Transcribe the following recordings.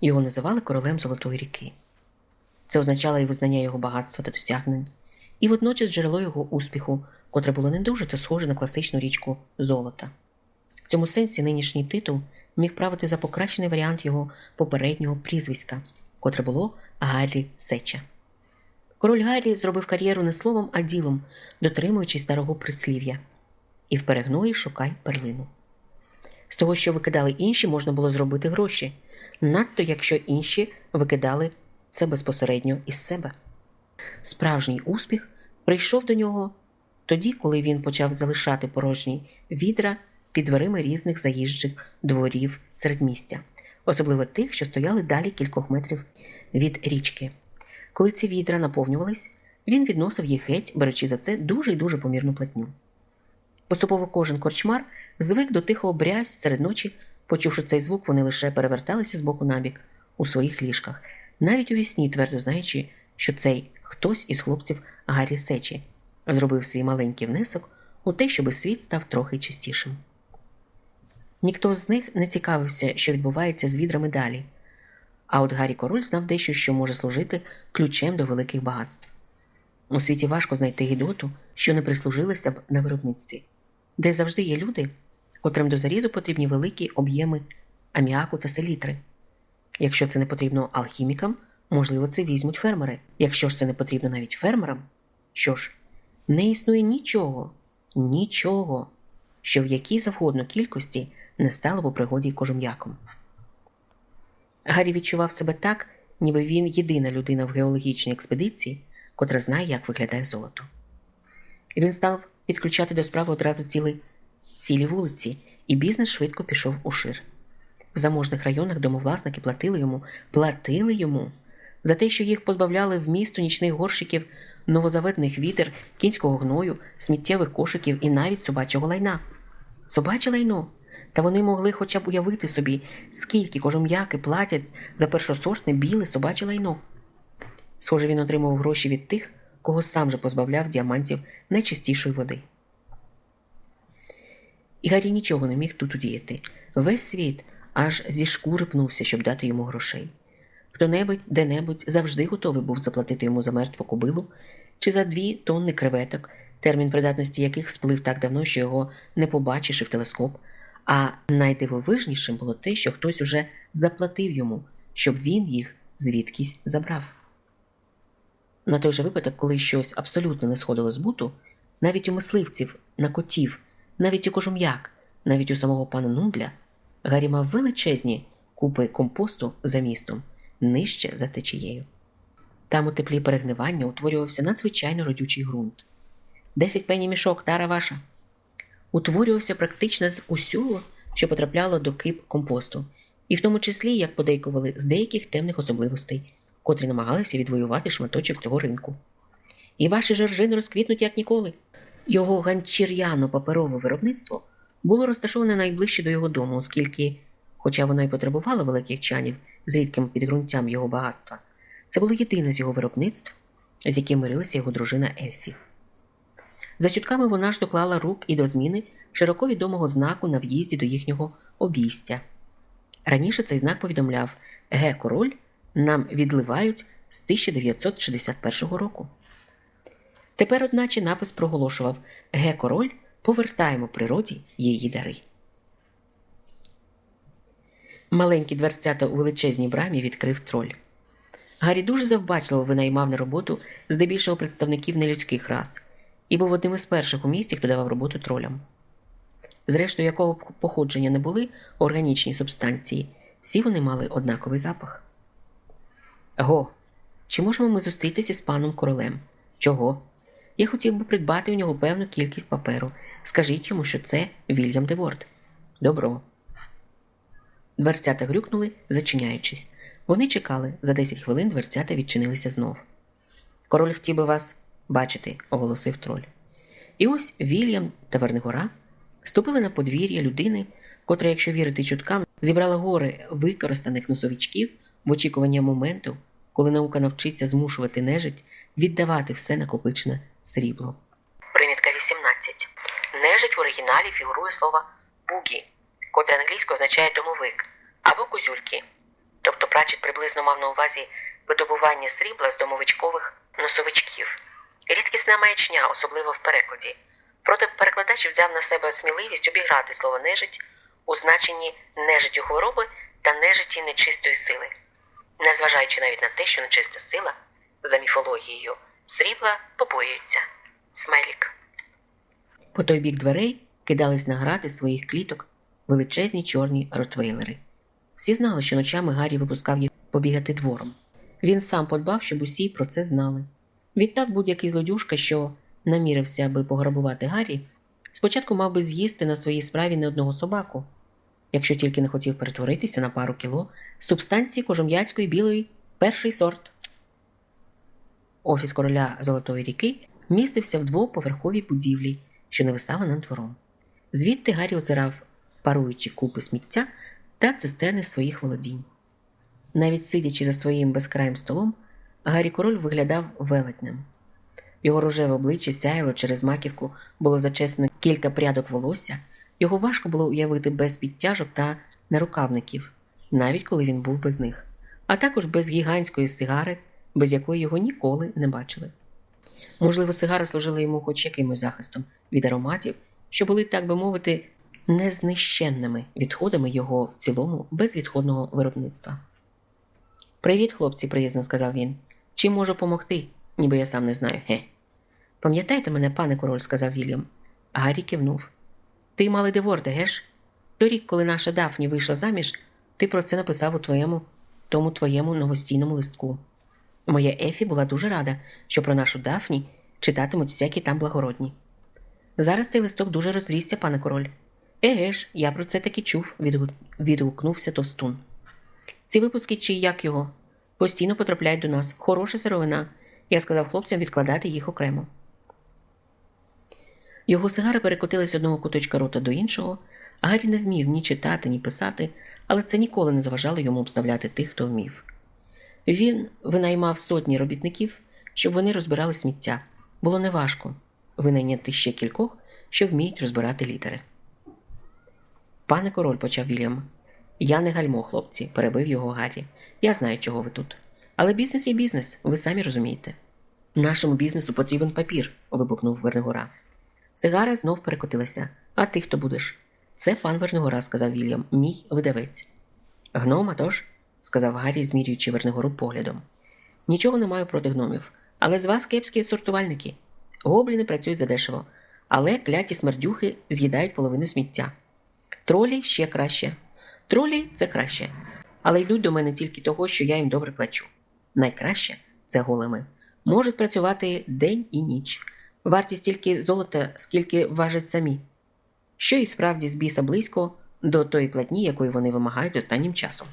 Його називали королем Золотої ріки. Це означало і визнання його багатства та досягнень, і водночас джерело його успіху, котре було не дуже та схоже на класичну річку золота. В цьому сенсі нинішній титул міг правити за покращений варіант його попереднього прізвиська, котре було Гаррі Сеча. Король Гаррі зробив кар'єру не словом, а ділом, дотримуючись старого прислів'я, і в перегної шукай перлину. З того, що викидали інші, можна було зробити гроші, надто якщо інші викидали це безпосередньо із себе. Справжній успіх прийшов до нього тоді, коли він почав залишати порожні відра під дверима різних заїжджих дворів середмістя, особливо тих, що стояли далі кількох метрів від річки. Коли ці відра наповнювались, він відносив їх геть, беручи за це дуже і дуже помірну платню. Поступово кожен корчмар звик до тихого брязь серед ночі, почувши цей звук, вони лише переверталися з боку на бік у своїх ліжках, навіть у вісні, твердо знаючи, що цей хтось із хлопців Гаррі Сечі зробив свій маленький внесок у те, щоби світ став трохи чистішим. Ніхто з них не цікавився, що відбувається з відрами далі. А от Гаррі Король знав дещо, що може служити ключем до великих багатств. У світі важко знайти гідоту, що не прислужилася б на виробництві, де завжди є люди, котрим до зарізу потрібні великі об'єми аміаку та селітри. Якщо це не потрібно алхімікам, можливо, це візьмуть фермери. Якщо ж це не потрібно навіть фермерам, що ж, не існує нічого, нічого, що в якій завгодно кількості не стало б у пригоді кожум'яком. Гаррі відчував себе так, ніби він єдина людина в геологічній експедиції, котра знає, як виглядає золото. Він став підключати до справи одразу ціли, цілі вулиці, і бізнес швидко пішов у шир. В заможних районах домовласники платили йому, платили йому за те, що їх позбавляли в місту нічних горщиків, новозаведених вітер, кінського гною, сміттєвих кошиків і навіть собачого лайна. Собаче лайно. Та вони могли хоча б уявити собі, скільки кожум'яки платять за першосортне біле собаче лайно. Схоже, він отримав гроші від тих, кого сам же позбавляв діамантів найчистішої води. І Гаррі нічого не міг тут удіяти. Весь світ аж зі шкури пнувся, щоб дати йому грошей. Хто-небудь, де-небудь завжди готовий був заплатити йому за мертву кобилу чи за дві тонни креветок, термін придатності яких сплив так давно, що його не побачиш в телескоп. А найдивовижнішим було те, що хтось уже заплатив йому, щоб він їх звідкись забрав. На той же випадок, коли щось абсолютно не сходило з буту, навіть у мисливців, на котів, навіть у кожум'як, навіть у самого пана Нундля, Гаррі мав величезні купи компосту за містом, нижче за течією. Там у теплі перегнивання утворювався надзвичайно родючий ґрунт. Десять пені мішок, тара ваша. Утворювався практично з усього, що потрапляло до кип компосту, і в тому числі, як подейкували, з деяких темних особливостей, котрі намагалися відвоювати шматочок цього ринку. І ваші жоржини розквітнуть як ніколи. Його ганчір'яно паперове виробництво було розташоване найближче до його дому, оскільки, хоча воно й потребувало великих чанів з рідким підґрунтям його багатства, це було єдине з його виробництв, з яким мирилася його дружина Еффі. За чутками вона ж доклала рук і до зміни широко відомого знаку на в'їзді до їхнього обійстя. Раніше цей знак повідомляв Ге король нам відливають з 1961 року. Тепер, одначе, напис проголошував Ге король повертаємо природі її дари. Маленькі дверцята у величезній брамі відкрив троль. Гаррі дуже завбачливо винаймав на роботу здебільшого представників нелюдських рас і був одним із перших у місті, хто давав роботу тролям. Зрештою, якого б походження не були органічні субстанції, всі вони мали однаковий запах. Го, чи можемо ми зустрітися з паном королем? Чого? Я хотів би придбати у нього певну кількість паперу. Скажіть йому, що це Вільям Деворд. Добро. Дверцята грюкнули, зачиняючись. Вони чекали, за 10 хвилин дверцята відчинилися знов. Король хотів би вас бачити, оголосив троль. І ось Вільям та Вернигора ступили на подвір'я людини, котра, якщо вірити чуткам, зібрала гори використаних носовичків в очікуванні моменту, коли наука навчиться змушувати нежить віддавати все накопичене срібло. Примітка 18. Нежить в оригіналі фігурує слово бугі, котре англійською означає домовик або козюльки, Тобто Прачет приблизно мав на увазі видобування срібла з домовичкових носовичків. Рідкісна маячня, особливо в перекладі. Проте перекладач взяв на себе сміливість обіграти слово нежить у значенні нежиттю хвороби та нежиті нечистої сили, незважаючи навіть на те, що нечиста сила за міфологією срібла побоюється. Смайлік. По той бік дверей кидались на грати своїх кліток величезні чорні ротвейлери. Всі знали, що ночами Гаррі випускав їх побігати двором. Він сам подбав, щоб усі про це знали. Відтак будь-який злодюшка, що намірився аби пограбувати Гаррі, спочатку мав би з'їсти на своїй справі не одного собаку, якщо тільки не хотів перетворитися на пару кіло субстанції кожум'яцької білої перший сорт. Офіс короля Золотої ріки містився в двоповерховій будівлі, що нависала над двором. Звідти Гаррі озирав паруючі купи сміття та цистерни своїх володінь. Навіть сидячи за своїм безкраїм столом, Гаррі Король виглядав велетнем. Його рожеве обличчя сяяло через маківку, було зачесано кілька прядок волосся, його важко було уявити без підтяжок та нарукавників, навіть коли він був без них, а також без гігантської сигари, без якої його ніколи не бачили. Можливо, сигари служили йому хоч якимось захистом від ароматів, що були, так би мовити, незнищенними відходами його в цілому безвідходного виробництва. Привіт, хлопці, приязно сказав він. Чим можу помогти? Ніби я сам не знаю. Ге. Пам'ятаєте мене, пане король, сказав Вільям. Гаррі кивнув. Ти мали деворде, геш? Торік, коли наша Дафні вийшла заміж, ти про це написав у твоєму тому твоєму новостійному листку. Моя Ефі була дуже рада, що про нашу Дафні читатимуть всякі там благородні. Зараз цей листок дуже розрісся, пане король. Еге ж, я про це таки чув, відгукнувся товстун. Ці випуски, чи як його, постійно потрапляють до нас. Хороша сировина. Я сказав хлопцям відкладати їх окремо. Його сигари перекотились одного куточка рота до іншого, Гаррі не вмів ні читати, ні писати, але це ніколи не заважало йому обставляти тих, хто вмів. Він винаймав сотні робітників, щоб вони розбирали сміття. Було неважко винайняти ще кількох, що вміють розбирати літери. Пане король, почав Вільям. Я не гальмо, хлопці, перебив його Гаррі. Я знаю, чого ви тут. Але бізнес є бізнес, ви самі розумієте. Нашому бізнесу потрібен папір, вибухнув Вернигора. Сигара знов перекотилася. А ти хто будеш? Це пан Вернигора, сказав Вільям, мій видавець. Гном, тож?» – сказав Гаррі, змірюючи Вернигору поглядом. Нічого не маю проти гномів, але з вас кепські сортувальники. Гобліни працюють задешево, але кляті смердюхи з'їдають половину сміття. Тролі ще краще. Тролі це краще, але йдуть до мене тільки того, що я їм добре плачу. Найкраще це голими. Можуть працювати день і ніч. Вартість тільки золота, скільки важать самі. Що і справді з біса близько до тої платні, якої вони вимагають останнім часом.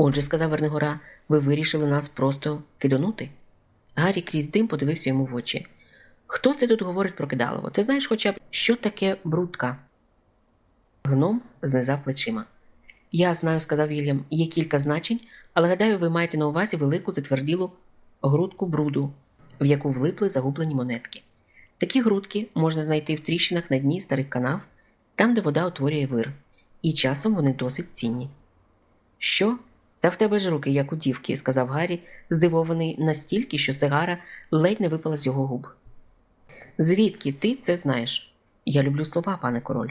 Отже, сказав Вернигора, ви вирішили нас просто кидонути. Гаррі крізь дим подивився йому в очі. Хто це тут говорить про кидалово? Ти знаєш хоча б, що таке брудка? Гном знизав плечима. Я знаю, сказав Вільям, є кілька значень, але гадаю, ви маєте на увазі велику затверділу грудку бруду, в яку влипли загублені монетки. Такі грудки можна знайти в тріщинах на дні старих канав, там, де вода утворює вир, і часом вони досить цінні. Що? Та в тебе ж руки, як у дівки, сказав Гаррі, здивований настільки, що сигара ледь не випала з його губ. Звідки ти це знаєш? Я люблю слова, пане король.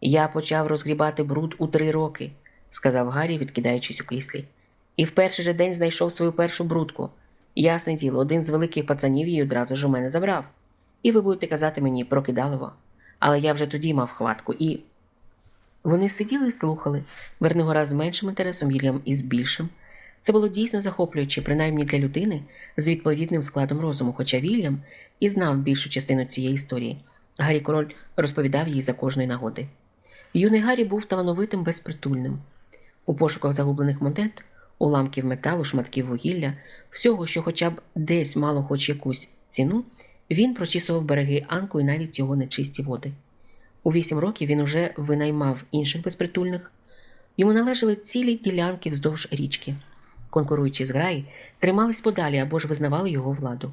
Я почав розгрібати бруд у три роки, сказав Гаррі, відкидаючись у кріслі. І в перший же день знайшов свою першу брудку. Ясне діло, один з великих пацанів її одразу ж у мене забрав. І ви будете казати мені прокидалово. Але я вже тоді мав хватку і. Вони сиділи і слухали, Вернигора з меншим інтересом, Вільям із більшим. Це було дійсно захоплююче, принаймні для людини з відповідним складом розуму, хоча Вільям і знав більшу частину цієї історії. Гаррі Король розповідав їй за кожної нагоди. Юний Гаррі був талановитим безпритульним. У пошуках загублених монет, уламків металу, шматків вугілля, всього, що хоча б десь мало хоч якусь ціну, він прочісував береги Анку і навіть його нечисті води. У вісім років він уже винаймав інших безпритульних. Йому належали цілі ділянки вздовж річки. Конкуруючи з граї, тримались подалі або ж визнавали його владу.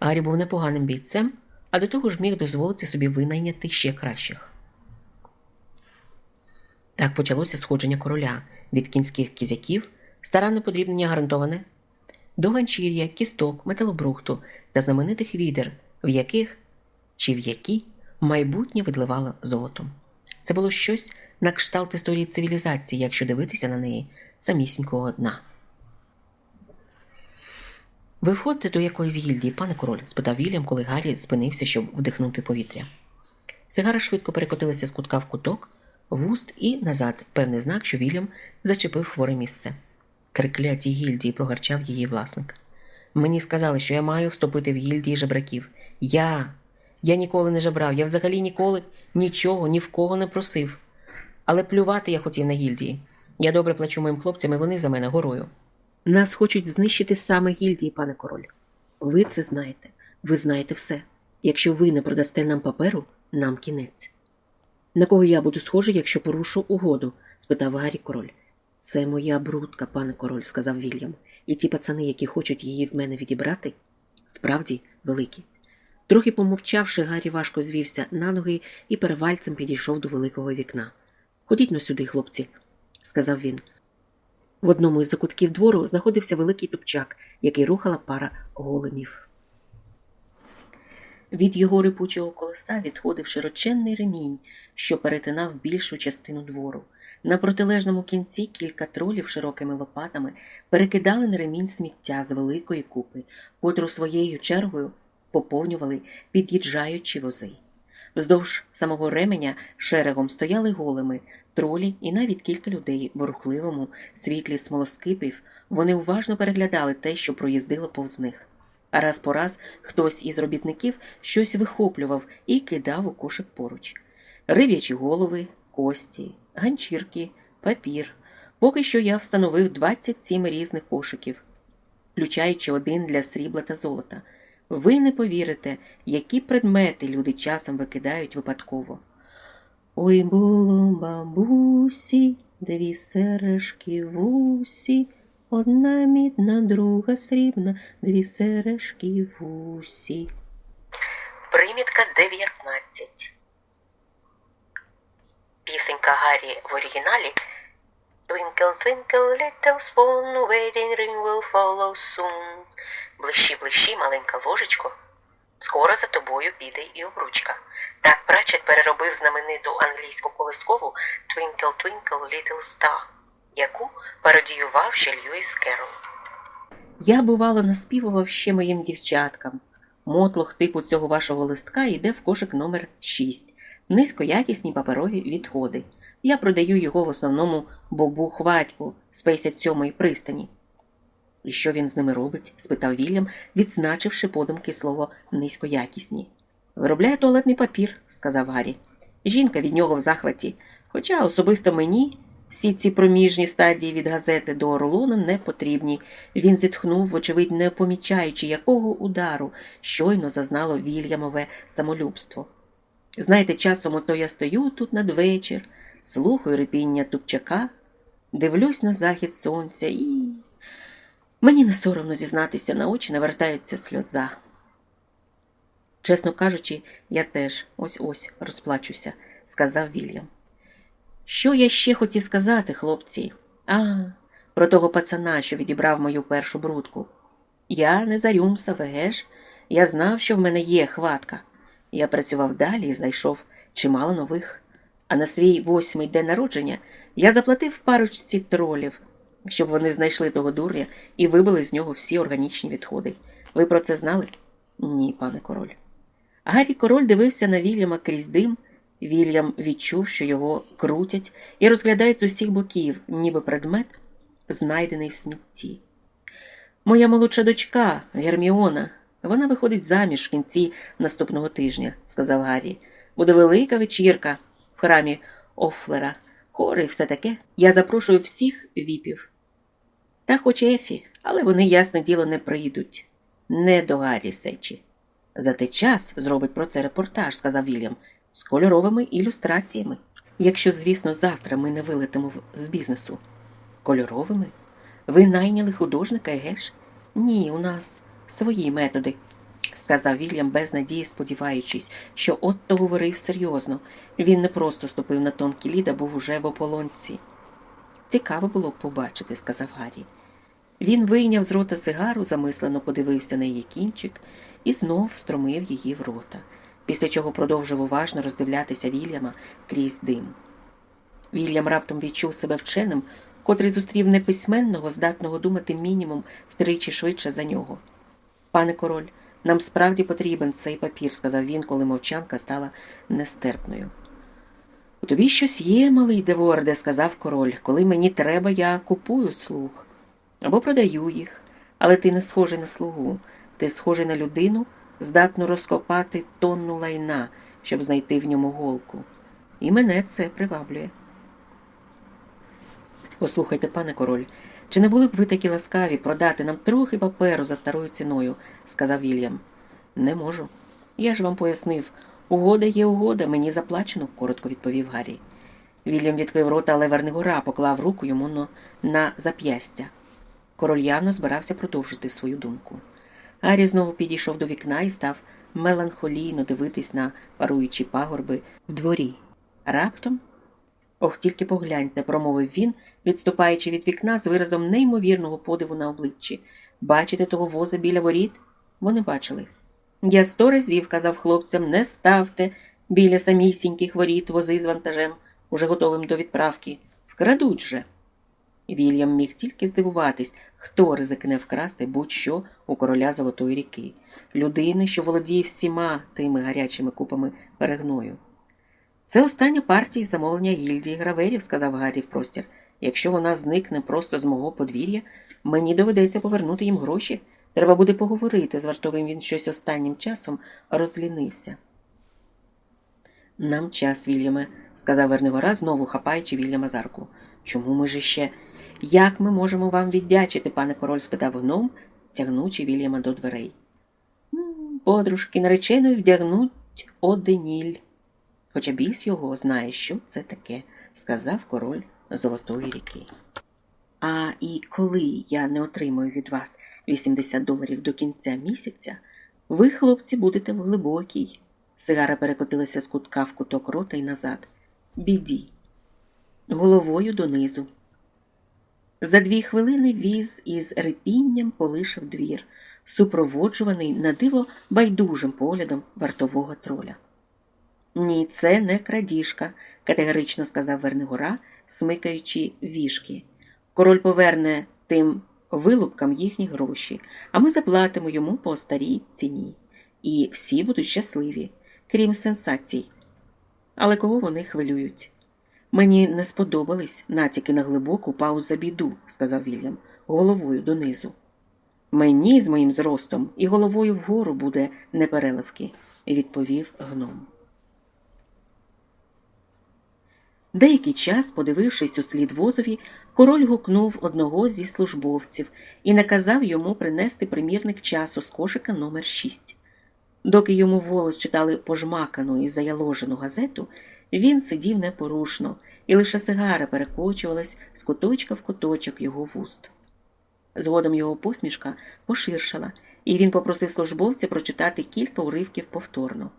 Гаррі був непоганим бійцем, а до того ж міг дозволити собі винайняти ще кращих. Так почалося сходження короля від кінських кізяків, старанне подрібнення гарантоване, до ганчір'я, кісток, металобрухту та знаменитих відер, в яких чи в які майбутнє видливало золотом. Це було щось на кшталт історії цивілізації, якщо дивитися на неї самісінького дна. Ви входите до якоїсь гільдії, пане король? спитав Вільям, коли Гаррі спинився, щоб вдихнути повітря. Сигара швидко перекотилася з кутка в куток, в уст і назад, певний знак, що Вільям зачепив хворе місце. Криклятій гільдії прогарчав її власник. Мені сказали, що я маю вступити в гільдії жебраків. Я. Я ніколи не жебрав, я взагалі ніколи нічого ні в кого не просив. Але плювати я хотів на гільдії. Я добре плачу моїм хлопцям, і вони за мене горою. Нас хочуть знищити саме гільдії, пане король. Ви це знаєте, ви знаєте все. Якщо ви не продасте нам паперу, нам кінець. На кого я буду схожий, якщо порушу угоду? спитав Гаррі король. Це моя брудка, пане король, сказав Вільям, і ті пацани, які хочуть її в мене відібрати, справді великі. Трохи помовчавши, Гаррі важко звівся на ноги і перевальцем підійшов до великого вікна. Ходіть но сюди, хлопці, сказав він. В одному із закутків двору знаходився великий тупчак, який рухала пара големів. Від його рипучого колеса відходив широченний ремінь, що перетинав більшу частину двору. На протилежному кінці кілька тролів широкими лопатами перекидали на ремінь сміття з великої купи, котру своєю чергою поповнювали під'їжджаючі вози. Вздовж самого ременя шерегом стояли голими, тролі і навіть кілька людей в рухливому світлі смолоскипів. Вони уважно переглядали те, що проїздило повз них. А раз по раз хтось із робітників щось вихоплював і кидав у кошик поруч. Риб'ячі голови, кості, ганчірки, папір. Поки що я встановив 27 різних кошиків, включаючи один для срібла та золота. Ви не повірите, які предмети люди часом викидають випадково. Ой було бабусі, дві сережки в усі, одна мідна, друга срібна, дві сережки в усі. Примітка 19 Пісенька Гаррі в оригіналі Twinkle, twinkle, little spoon, wedding ring will follow soon. Блищі, блищі, маленька ложечко. Скоро за тобою піде і обручка. Так Прачет переробив знамениту англійську колискову Twinkle, twinkle, little star, яку пародіював ще Льюіс Керол. Я, бувало, наспівував ще моїм дівчаткам. Мотлох типу цього вашого листка йде в кошик номер 6 низькоякісні паперові відходи. Я продаю його в основному бобу хватьку з 57-ї пристані. І що він з ними робить? спитав Вільям, відзначивши подумки слово низькоякісні. Виробляє туалетний папір, сказав Гаррі. Жінка від нього в захваті. Хоча особисто мені всі ці проміжні стадії від газети до рулона не потрібні. Він зітхнув, вочевидь, не помічаючи, якого удару щойно зазнало Вільямове самолюбство. Знаєте, часом ото я стою тут надвечір, слухаю репіння тупчака, дивлюсь на захід сонця і. Мені не соромно зізнатися, на очі навертається сльоза. Чесно кажучи, я теж ось ось розплачуся, сказав Вільям. Що я ще хотів сказати, хлопці? А, про того пацана, що відібрав мою першу брудку. Я не зарюмся, вегеш, я знав, що в мене є хватка. Я працював далі і знайшов чимало нових. А на свій восьмий день народження я заплатив парочці тролів, щоб вони знайшли того дурня і вибили з нього всі органічні відходи. Ви про це знали? Ні, пане король. Гаррі король дивився на Вільяма крізь дим. Вільям відчув, що його крутять і розглядають з усіх боків, ніби предмет, знайдений в смітті. Моя молодша дочка, Герміона, вона виходить заміж в кінці наступного тижня, сказав Гаррі. Буде велика вечірка в храмі Офлера, хори все таке. Я запрошую всіх віпів. Та хоч Ефі, але вони, ясне діло, не прийдуть. Не до Гаррі Сечі. Зате час зробить про це репортаж, сказав Вільям, з кольоровими ілюстраціями. Якщо, звісно, завтра ми не вилетимо з бізнесу. Кольоровими? Ви найняли художника, геш? Ні, у нас свої методи. сказав Вільям без надії, сподіваючись, що Отто говорив серйозно. Він не просто ступив на тонкий лід, а був уже в ополонці. Цікаво було б побачити, сказав Гаррі. Він вийняв з рота сигару, замислено подивився на її кінчик і знов встромив її в рота, після чого продовжив уважно роздивлятися Вільяма крізь дим. Вільям раптом відчув себе вченим, котрий зустрів неписьменного, здатного думати мінімум втричі швидше за нього. Пане король, нам справді потрібен цей папір, сказав він, коли мовчанка стала нестерпною. У тобі щось є, малий Деворде, сказав король. Коли мені треба, я купую слуг або продаю їх, але ти не схожий на слугу, ти схожий на людину, здатну розкопати тонну лайна, щоб знайти в ньому голку. І мене це приваблює. Послухайте, пане король, чи не були б ви такі ласкаві продати нам трохи паперу за старою ціною, сказав Вільям. Не можу. Я ж вам пояснив. Угода є угода, мені заплачено, коротко відповів Гаррі. Вільям відкрив рота, але Вернигора поклав руку йому на зап'ястя. Король явно збирався продовжити свою думку. Гаррі знову підійшов до вікна і став меланхолійно дивитись на паруючі пагорби в дворі. Раптом, ох, тільки погляньте, промовив він, відступаючи від вікна з виразом неймовірного подиву на обличчі. Бачите того воза біля воріт? Вони бачили. Я сто разів казав хлопцям не ставте біля самісіньких воріт вози з вантажем, уже готовим до відправки. Вкрадуть же. Вільям міг тільки здивуватись, хто ризикне вкрасти будь-що у короля Золотої ріки, людини, що володіє всіма тими гарячими купами перегною. Це остання партія замовлення гільдії граверів, сказав Гаррі в простір. Якщо вона зникне просто з мого подвір'я, мені доведеться повернути їм гроші. Треба буде поговорити з вартовим він щось останнім часом розлінився. Нам час, Вільяме, сказав Вернигора, знову хапаючи Вільяма за руку. Чому ми ж ще? Як ми можемо вам віддячити, пане король? спитав гном, тягнучи Вільяма до дверей. Подружки нареченою вдягнуть оденіль. Хоча біс його знає, що це таке, сказав король Золотої ріки. А і коли я не отримую від вас 80 доларів до кінця місяця, ви, хлопці, будете в глибокій. Сигара перекотилася з кутка в куток рота і назад. Біді. Головою донизу. За дві хвилини віз із репінням полишив двір, супроводжуваний на диво байдужим поглядом вартового троля. Ні, це не крадіжка, категорично сказав Вернигора, смикаючи вішки. Король поверне тим вилупкам їхні гроші, а ми заплатимо йому по старій ціні. І всі будуть щасливі, крім сенсацій. Але кого вони хвилюють? Мені не сподобались натяки на глибоку паузу біду, сказав Вільям, головою донизу. Мені з моїм зростом і головою вгору буде непереливки, відповів гном. Деякий час, подивившись у слід возові, король гукнув одного зі службовців і наказав йому принести примірник часу з кошика номер 6 Доки йому волос читали пожмакану і заяложену газету, він сидів непорушно, і лише сигара перекочувалась з куточка в куточок його вуст. Згодом його посмішка поширшала, і він попросив службовця прочитати кілька уривків повторно.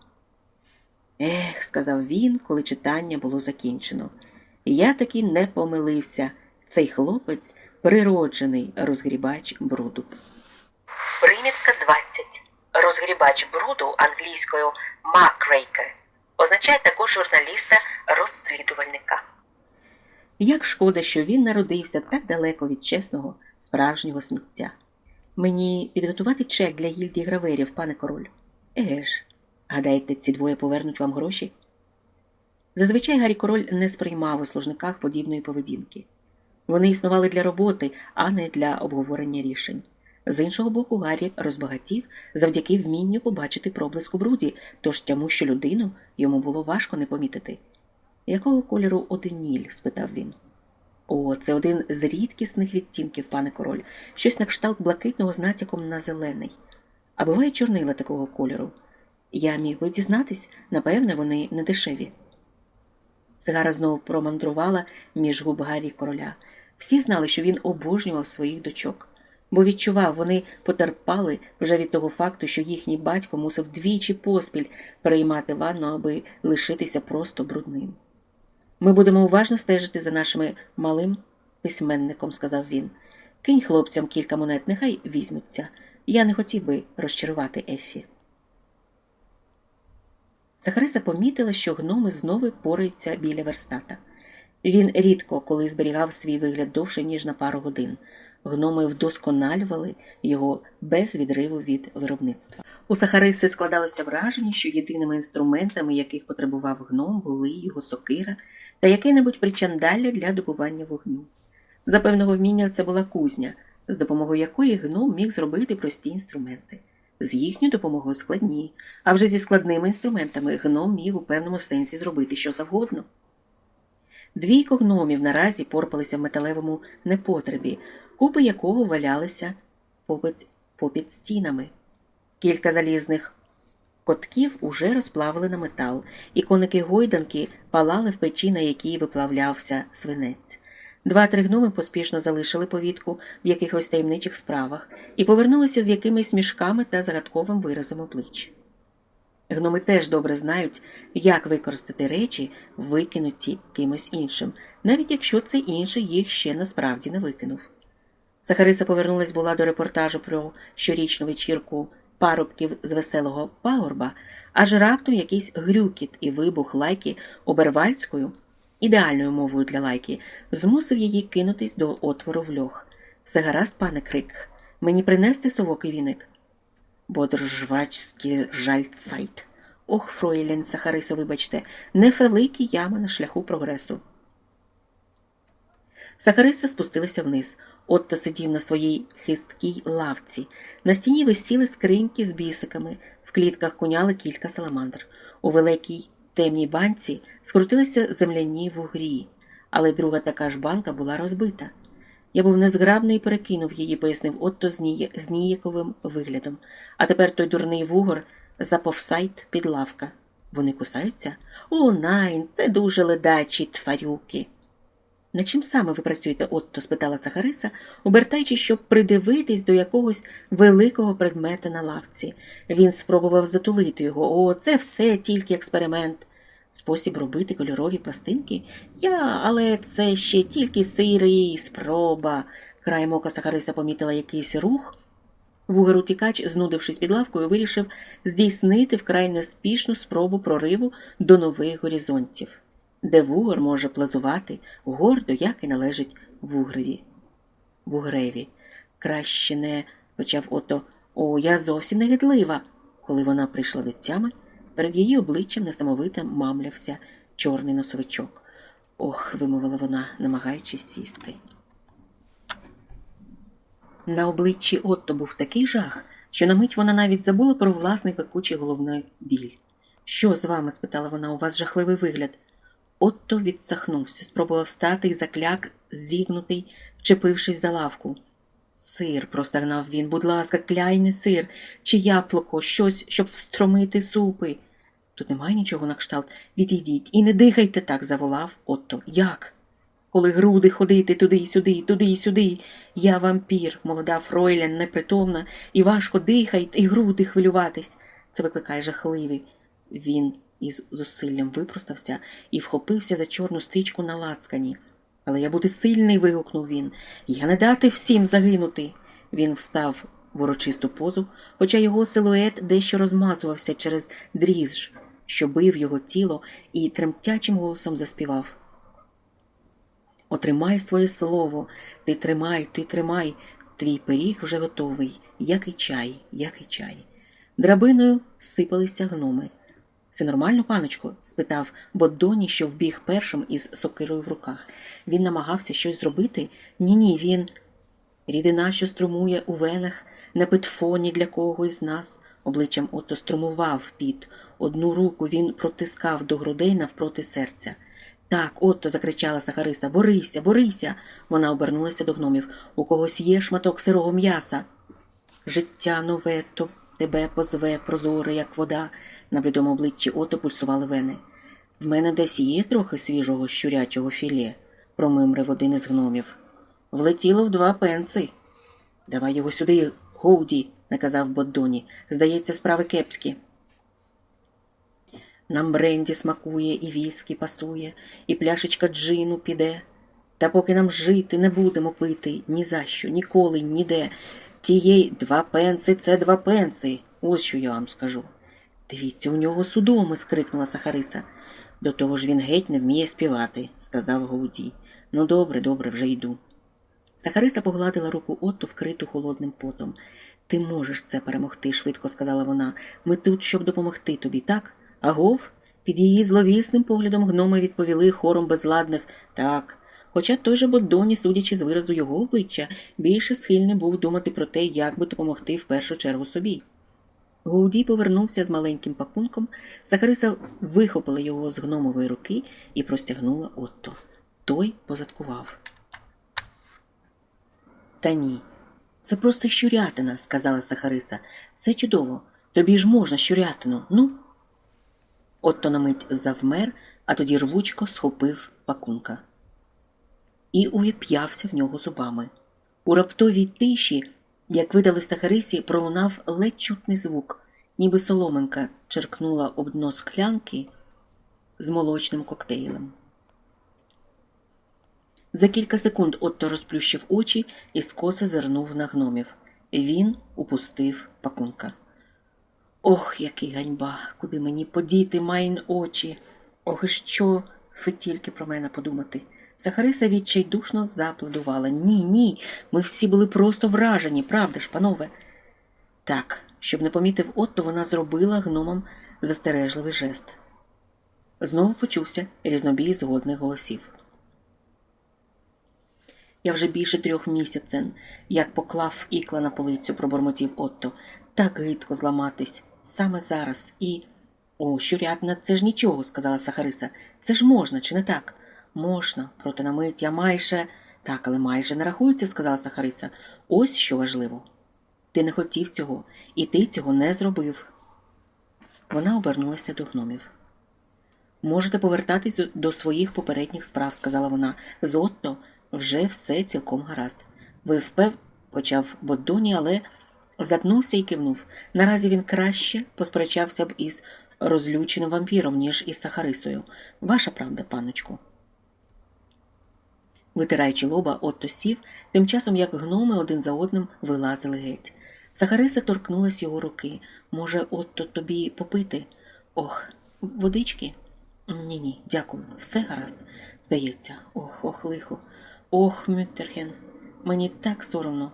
Ех, сказав він, коли читання було закінчено. Я таки не помилився. Цей хлопець природжений розгрібач бруду. Примітка 20. Розгрібач бруду англійською «muckraker» означає також журналіста-розслідувальника. Як шкода, що він народився так далеко від чесного, справжнього сміття. Мені підготувати чек для гільдії граверів, пане король. Еге ж. Гадаєте, ці двоє повернуть вам гроші? Зазвичай Гаррі Король не сприймав у служниках подібної поведінки. Вони існували для роботи, а не для обговорення рішень. З іншого боку, Гаррі розбагатів завдяки вмінню побачити проблиск у бруді, тож тяму, що людину йому було важко не помітити. Якого кольору одиніль? спитав він. О, це один з рідкісних відтінків, пане король, щось на кшталт блакитного з натяком на зелений. А буває чорнила такого кольору. Я міг би дізнатись, напевне, вони не дешеві. Сигара знову промандрувала між губ Гаррі короля. Всі знали, що він обожнював своїх дочок. Бо відчував, вони потерпали вже від того факту, що їхній батько мусив двічі поспіль переймати ванну, аби лишитися просто брудним. Ми будемо уважно стежити за нашими малим письменником, сказав він. Кинь хлопцям кілька монет, нехай візьмуться. Я не хотів би розчарувати Еффі. Захариса помітила, що гноми знову пораються біля верстата. Він рідко коли зберігав свій вигляд довше, ніж на пару годин. Гноми вдосконалювали його без відриву від виробництва. У Сахариси складалося враження, що єдиними інструментами, яких потребував гном, були його сокира та яке-небудь причандалля для добування вогню. За певного вміння це була кузня, з допомогою якої гном міг зробити прості інструменти, з їхньою допомогою складні, а вже зі складними інструментами гном міг у певному сенсі зробити що завгодно. Двійко гномів наразі порпалися в металевому непотребі, купи якого валялися попід, попід стінами. Кілька залізних котків уже розплавили на метал, і коники гойданки палали в печі, на якій виплавлявся свинець. Два-три гноми поспішно залишили повітку в якихось таємничих справах і повернулися з якимись мішками та загадковим виразом обличчя. Гноми теж добре знають, як використати речі, викинуті кимось іншим, навіть якщо цей інший їх ще насправді не викинув. Сахариса повернулась була до репортажу про щорічну вечірку парубків з веселого пагорба, аж раптом якийсь грюкіт і вибух лайки обервальською, ідеальною мовою для лайки, змусив її кинутись до отвору в льох. Все гаразд, пане крик, мені принести совокий віник. Бодржвачський жальцайт. Ох, Фройлін Сахарисо, вибачте, нефеликі яма на шляху прогресу. Сахариса спустилася вниз. Отто сидів на своїй хисткій лавці. На стіні висіли скриньки з бісиками, в клітках куняли кілька саламандр. У великій темній банці скрутилися земляні вугрі, але друга така ж банка була розбита. Я був незграбний і перекинув її, пояснив Отто з ніяковим виглядом. А тепер той дурний вугор заповсайт під лавка. Вони кусаються? О, найн, це дуже ледачі тварюки. На чим саме ви працюєте, Отто? спитала Сахариса, обертаючи, щоб придивитись до якогось великого предмета на лавці. Він спробував затулити його. О, це все тільки експеримент. Спосіб робити кольорові пластинки? Я, але це ще тільки сирий спроба. Краєм ока Сахариса помітила якийсь рух. Вугер утікач, знудившись під лавкою, вирішив здійснити вкрай неспішну спробу прориву до нових горизонтів де вугор може плазувати гордо, як і належить вугреві. Вугреві. Краще не, почав ото, о, я зовсім не гидлива. Коли вона прийшла до тями, перед її обличчям несамовито мамлявся чорний носовичок. Ох, вимовила вона, намагаючись сісти. На обличчі Отто був такий жах, що на мить вона навіть забула про власний пекучий головний біль. Що з вами? спитала вона, у вас жахливий вигляд. Отто відсахнувся, спробував встати і закляк, зігнутий, вчепившись за лавку. Сир, простагнав він, будь ласка, кляйне сир, чи яблуко, щось, щоб встромити супи. Тут немає нічого на кшталт. Відійдіть і не дихайте так, заволав Отто. Як? Коли груди ходити туди й сюди, туди й сюди. Я вампір, молода Фройлян, непритомна, і важко дихайте, і груди хвилюватись. Це викликає жахливий. Він із зусиллям випростався і вхопився за чорну стрічку на лацкані. Але я буду сильний. вигукнув він. Я не дати всім загинути. Він встав в урочисту позу, хоча його силует дещо розмазувався через дрізж, що бив його тіло, і тремтячим голосом заспівав. Отримай своє слово, ти тримай, ти тримай, твій пиріг вже готовий, як і чай, як і чай. Драбиною сипалися гноми. Все нормально, паночко? спитав Бодоні, що вбіг першим із сокирою в руках. Він намагався щось зробити? Ні, ні, він. Рідина, що струмує у венах, на питфоні для когось з нас. Обличчям ото струмував під. Одну руку він протискав до грудей навпроти серця. Так, ото, закричала Сахариса, борися, борися. Вона обернулася до гномів. У когось є шматок сирого м'яса. Життя нове, то тебе позве, прозоре, як вода. На блідому обличчі ото пульсували вени. В мене десь є трохи свіжого щурячого філе, промимрив один із гномів. Влетіло в два пенси. Давай його сюди, Гоуді, наказав Боддоні. Здається, справи кепські. Нам бренді смакує, і віскі пасує, і пляшечка джину піде. Та поки нам жити не будемо пити ні за що, ніколи, ніде. Тієї два пенси це два пенси. Ось що я вам скажу. Дивіться, у нього судоми, скрикнула Сахариса. До того ж він геть не вміє співати, сказав Гоудій. Ну, добре, добре, вже йду. Сахариса погладила руку Отто, вкриту холодним потом. Ти можеш це перемогти, швидко сказала вона. Ми тут, щоб допомогти тобі, так? Агов? Під її зловісним поглядом гноми відповіли хором безладних так. Хоча той же Бодоні, судячи з виразу його обличчя, більше схильний був думати про те, як би допомогти в першу чергу собі. Гоуді повернувся з маленьким пакунком, Сахариса вихопила його з гномової руки і простягнула Отто. Той позадкував. Та ні, це просто щурятина, сказала Сахариса. Це чудово. Тобі ж можна щурятину, ну. Отто на мить завмер, а тоді рвучко схопив пакунка і увіп'явся в нього зубами. У раптовій тиші, як видали Сахарисі, пролунав ледь чутний звук, ніби соломинка черкнула об дно склянки з молочним коктейлем. За кілька секунд Отто розплющив очі і скоса зирнув на гномів. Він упустив пакунка. Ох, який ганьба, куди мені подіти mein очі. Ох, що ви тільки про мене подумати. Сахариса відчайдушно зааплодувала. Ні, ні, ми всі були просто вражені, правда ж, панове? Так, щоб не помітив Отто, вона зробила гномам застережливий жест. Знову почувся різнобій згодних голосів. Я вже більше трьох місяцин, як поклав ікла на полицю, пробормотів Отто, так гидко зламатись саме зараз і. О, щурятна, це ж нічого, сказала Сахариса. Це ж можна, чи не так? Можна, проте на мить я майже. Так, але майже не рахується, сказала Сахариса. Ось що важливо. Ти не хотів цього, і ти цього не зробив. Вона обернулася до гномів. Можете повертатись до своїх попередніх справ, сказала вона. З Отто вже все цілком гаразд. Ви впев, почав Бодоні, але затнувся і кивнув. Наразі він краще посперечався б із розлюченим вампіром, ніж із Сахарисою. Ваша правда, паночку. Витираючи лоба, Отто сів, тим часом як гноми один за одним вилазили геть. Сахариса торкнулась його руки. Може, Отто тобі попити? Ох, водички? Ні, ні, дякую, все гаразд. Здається, ох, ох, лихо. Ох, Мюттерген, мені так соромно.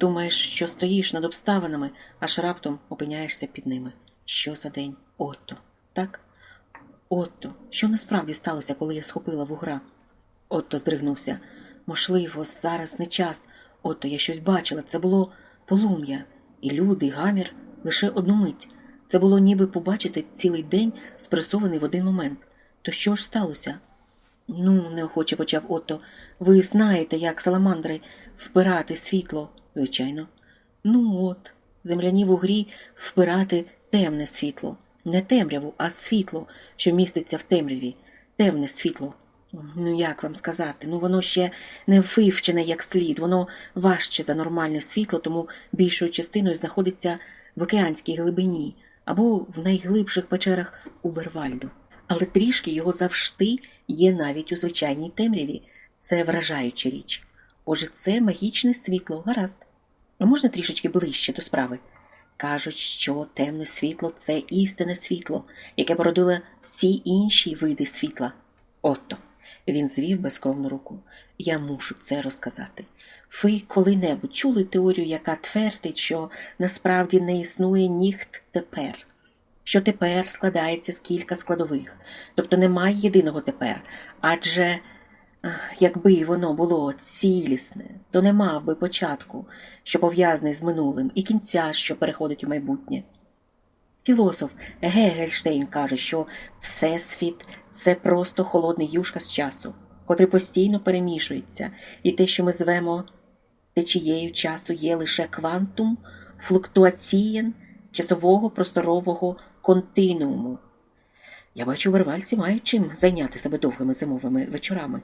Думаєш, що стоїш над обставинами, аж раптом опиняєшся під ними. Що за день? Отто, так? Отто, що насправді сталося, коли я схопила вугра? Отто здригнувся. Можливо, зараз не час. Отто я щось бачила. Це було полум'я, і люди, і гамір лише одну мить. Це було ніби побачити цілий день спресований в один момент. То що ж сталося? Ну, неохоче почав Отто. Ви знаєте, як саламандри впирати світло, звичайно. Ну от, земляні вугрі впирати темне світло, не темряву, а світло, що міститься в темряві, темне світло. Ну, як вам сказати, ну воно ще не вивчене як слід, воно важче за нормальне світло, тому більшою частиною знаходиться в океанській глибині або в найглибших печерах у Бервальду. Але трішки його завжди є навіть у звичайній темряві. Це вражаюча річ. Отже, це магічне світло, гаразд. А можна трішечки ближче до справи? Кажуть, що темне світло це істинне світло, яке породило всі інші види світла. Отто. Він звів безкровну руку. Я мушу це розказати. Ви коли-небудь чули теорію, яка твердить, що насправді не існує ніхт тепер, що тепер складається з кілька складових, тобто немає єдиного тепер. Адже якби воно було цілісне, то не мав би початку, що пов'язаний з минулим, і кінця, що переходить у майбутнє. Філософ Гегельштейн каже, що Всесвіт це просто холодний юшка з часу, котрий постійно перемішується, і те, що ми звемо течією часу, є лише квантум флуктуацієн часового просторового континууму. Я бачу, вервальці мають чим зайняти себе довгими зимовими вечорами.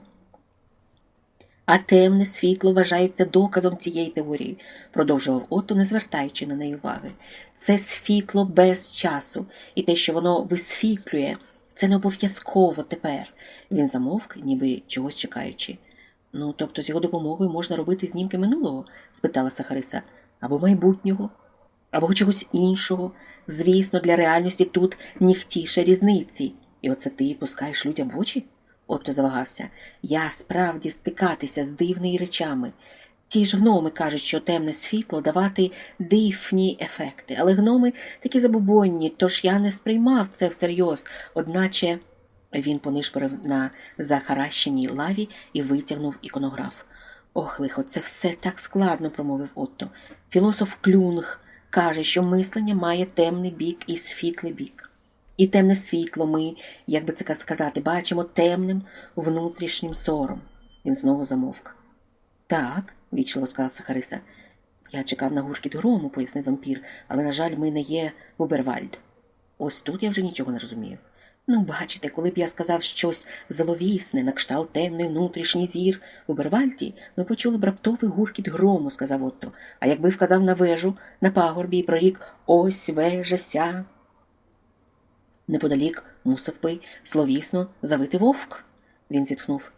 А темне світло вважається доказом цієї теорії, продовжував Отто, не звертаючи на неї уваги. Це світло без часу, і те, що воно висвітлює, це не обов'язково тепер. Він замовк, ніби чогось чекаючи. Ну, тобто з його допомогою можна робити знімки минулого? спитала Сахариса, або майбутнього, або чогось іншого. Звісно, для реальності тут нігтіше різниці. І оце ти пускаєш людям в очі? Отто завагався. Я справді стикатися з дивними речами. Ті ж гноми кажуть, що темне світло давати дивні ефекти, але гноми такі забобонні, тож я не сприймав це всерйоз, одначе він понишпорив на захаращеній лаві і витягнув іконограф. Ох, лихо, це все так складно, промовив Отто. Філософ Клюнг каже, що мислення має темний бік і світлий бік. І темне світло ми, як би це сказати, бачимо темним внутрішнім сором. Він знову замовк. Так, вічливо сказала Сахариса. Я чекав на гуркіт грому, пояснив вампір, але, на жаль, ми не є Убервальд. Ось тут я вже нічого не розумію. Ну, бачите, коли б я сказав щось зловісне, на кшталт темний внутрішній зір у Бервальді, ми почули б раптовий гуркіт грому, сказав Отто. А якби вказав на вежу, на пагорбі і прорік ось вежа ся. Неподалік мусив би словісно завити вовк. Він зітхнув.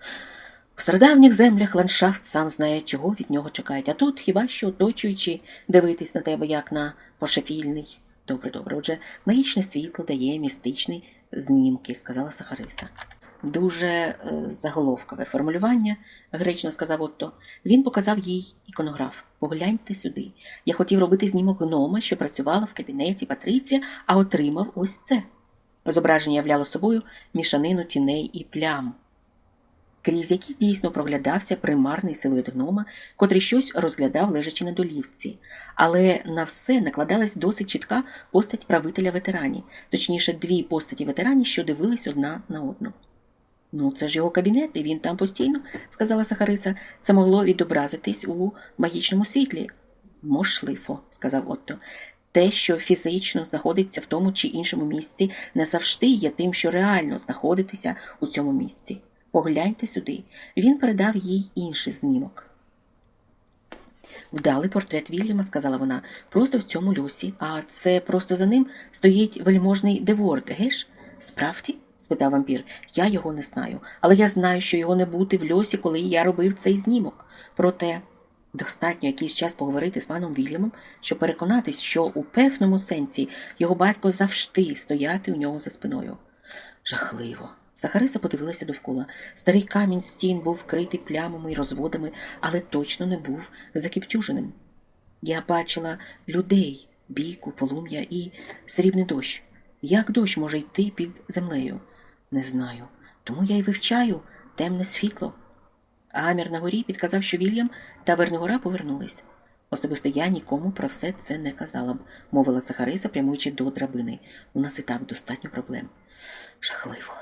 У стародавніх землях ландшафт сам знає, чого від нього чекають, а тут хіба що оточуючи дивитись на тебе, як на пошефільний. Добре, добре. Отже, магічне світло дає містичний знімки, сказала Сахариса. Дуже е, заголовкове формулювання, гречно сказав Отто. Він показав їй іконограф. Погляньте сюди. Я хотів робити знімок гнома, що працювала в кабінеті Патриція, а отримав ось це. Зображення являло собою мішанину тіней і плям, крізь які дійсно проглядався примарний силует гнома, котрий щось розглядав, лежачи на долівці, але на все накладалась досить чітка постать правителя ветерані, точніше, дві постаті ветерані, що дивились одна на одну. Ну, це ж його кабінет, і він там постійно, сказала Сахариса, це могло відобразитись у магічному світлі. Можливо, сказав Отто. Те, що фізично знаходиться в тому чи іншому місці, не завжди є тим, що реально знаходитися у цьому місці. Погляньте сюди. Він передав їй інший знімок. Вдалий портрет Вільяма, сказала вона, просто в цьому льосі, а це просто за ним стоїть вельможний Деворд, геш? Справді? спитав вампір. Я його не знаю, але я знаю, що його не бути в льосі, коли я робив цей знімок. Проте достатньо якийсь час поговорити з паном Вільямом, щоб переконатись, що у певному сенсі його батько завжди стояти у нього за спиною. Жахливо. Сахариса подивилася довкола. Старий камінь стін був вкритий плямами і розводами, але точно не був закіптюженим. Я бачила людей, бійку, полум'я і срібний дощ. Як дощ може йти під землею? Не знаю. Тому я й вивчаю темне світло. Гамір на горі підказав, що Вільям та Вернигора повернулись. Особисто я нікому про все це не казала б, мовила Сахариса, прямуючи до драбини. У нас і так достатньо проблем. Жахливо.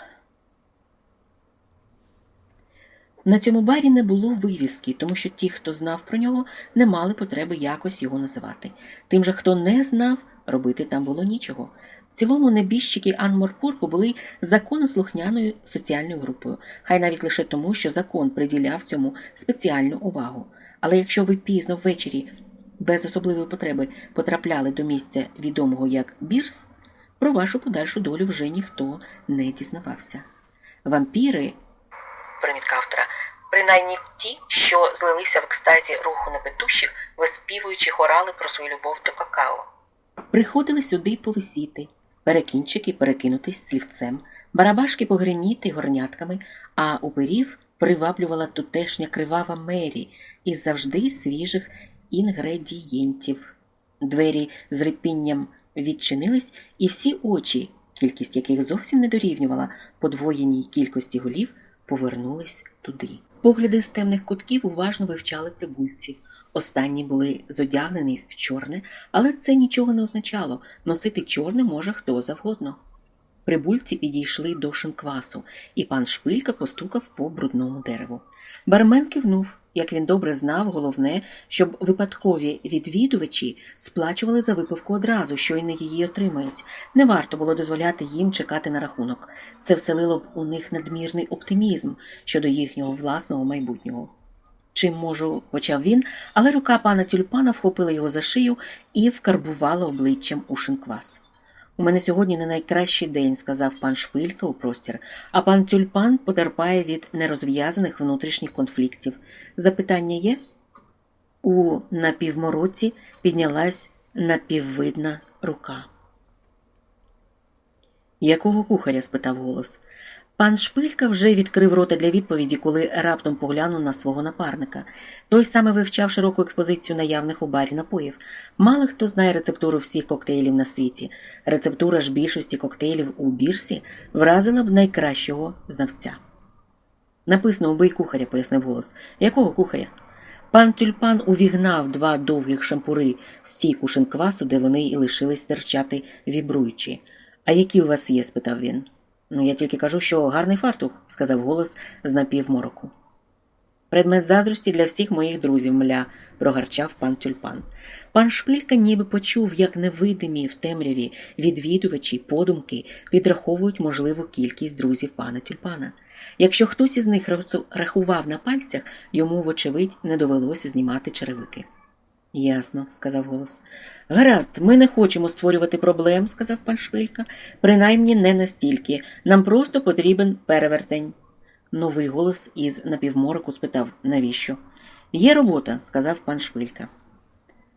На цьому барі не було вивіски, тому що ті, хто знав про нього, не мали потреби якось його називати. Тим же, хто не знав, робити там було нічого. В цілому небіжчики Анморпурку були законослухняною соціальною групою, хай навіть лише тому, що закон приділяв цьому спеціальну увагу. Але якщо ви пізно ввечері без особливої потреби потрапляли до місця відомого як Бірс, про вашу подальшу долю вже ніхто не дізнавався. Вампіри примітка автора, принаймні ті, що злилися в екстазі руху непетущих, виспівуючи хорали про свою любов до какао. Приходили сюди повисіти, перекінчики перекинутись слівцем, барабашки погриміти горнятками, а уперів приваблювала тутешня кривава мері із завжди свіжих інгредієнтів. Двері з репінням відчинились, і всі очі, кількість яких зовсім не дорівнювала подвоєній кількості голів, повернулись туди. Погляди з темних кутків уважно вивчали прибульців. Останні були зодягнені в чорне, але це нічого не означало носити чорне може хто завгодно. Прибульці підійшли до шинквасу, і пан Шпилька постукав по брудному дереву. Бармен кивнув, як він добре знав, головне, щоб випадкові відвідувачі сплачували за випивку одразу, щойно її отримають. Не варто було дозволяти їм чекати на рахунок. Це вселило б у них надмірний оптимізм щодо їхнього власного майбутнього. Чим можу, почав він, але рука пана тюльпана вхопила його за шию і вкарбувала обличчям у шинквас. У мене сьогодні не найкращий день, сказав пан Шпилька у простір, а пан тюльпан потерпає від нерозв'язаних внутрішніх конфліктів. Запитання є? У напівмороці піднялась напіввидна рука. Якого кухаря? спитав голос. Пан Шпилька вже відкрив рота для відповіді, коли раптом поглянув на свого напарника. Той саме вивчав широку експозицію наявних у барі напоїв. Мало хто знає рецептуру всіх коктейлів на світі. Рецептура ж більшості коктейлів у бірсі вразила б найкращого знавця. Написано убий кухаря, пояснив голос. Якого кухаря? Пан тюльпан увігнав два довгих шампури в стійку шинквасу, де вони і лишились стирчати вібруючи. А які у вас є? спитав він. Ну, я тільки кажу, що гарний фартух, сказав голос з напівмороку. Предмет заздрості для всіх моїх друзів, мля, прогарчав пан тюльпан. Пан Шпилька ніби почув, як невидимі в темряві відвідувачі подумки підраховують можливу кількість друзів пана тюльпана. Якщо хтось із них рахував на пальцях, йому, вочевидь, не довелося знімати черевики. Ясно, сказав голос. Гаразд, ми не хочемо створювати проблем, сказав пан Швилька, принаймні не настільки. Нам просто потрібен перевертень. Новий голос із напівмороку спитав навіщо? Є робота, сказав пан Швилька.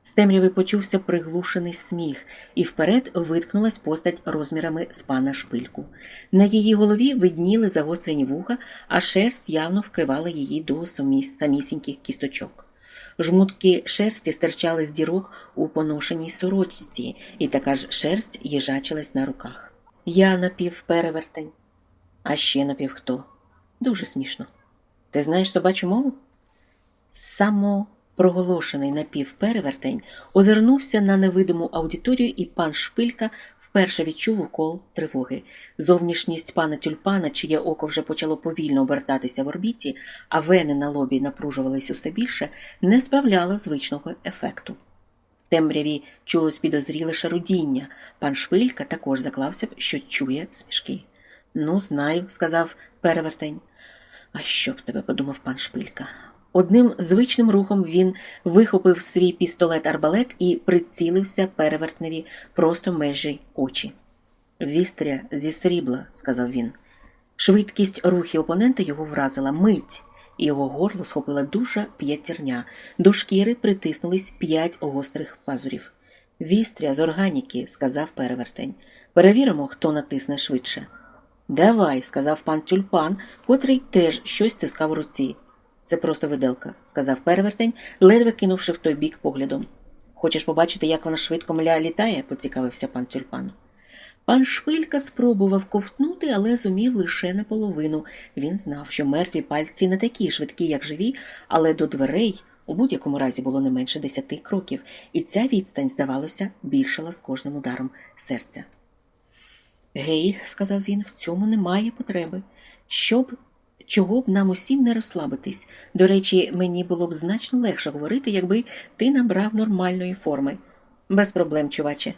З темряви почувся приглушений сміх, і вперед виткнулась постать розмірами з пана шпильку. На її голові видніли загострені вуха, а шерсть явно вкривала її до самісіньких кісточок. Жмутки шерсті стирчали з дірок у поношеній сорочці, і така ж шерсть їжачилась на руках. Я напівперевертень. А ще напів хто? Дуже смішно. Ти знаєш собачу мову? Самопроголошений напівперевертень озирнувся на невидиму аудиторію, і пан Шпилька вперше відчув укол тривоги. Зовнішність пана тюльпана, чиє око вже почало повільно обертатися в орбіті, а вени на лобі напружувались усе більше, не справляла звичного ефекту. темряві чулось підозріле шарудіння. Пан Шпилька також заклався, що чує смішки. Ну, знаю, сказав перевертень. А що б тебе подумав пан Шпилька? Одним звичним рухом він вихопив свій пістолет арбалет і прицілився перевертневі просто межі очі. Вістря зі срібла, сказав він. Швидкість рухів опонента його вразила мить, і його горло схопила душа п'ятірня. До шкіри притиснулись п'ять гострих пазурів. Вістря з органіки, сказав перевертень. Перевіримо, хто натисне швидше. Давай, сказав пан тюльпан, котрий теж щось стискав у руці. Це просто виделка, сказав перевертень, ледве кинувши в той бік поглядом. Хочеш побачити, як вона швидко мля літає? поцікавився пан тюльпан. Пан Шпилька спробував ковтнути, але зумів лише наполовину. Він знав, що мертві пальці не такі швидкі, як живі, але до дверей у будь-якому разі було не менше десяти кроків, і ця відстань, здавалося, більшала з кожним ударом серця. Гей, сказав він, в цьому немає потреби. Щоб чого б нам усім не розслабитись. До речі, мені було б значно легше говорити, якби ти набрав нормальної форми. Без проблем, чуваче.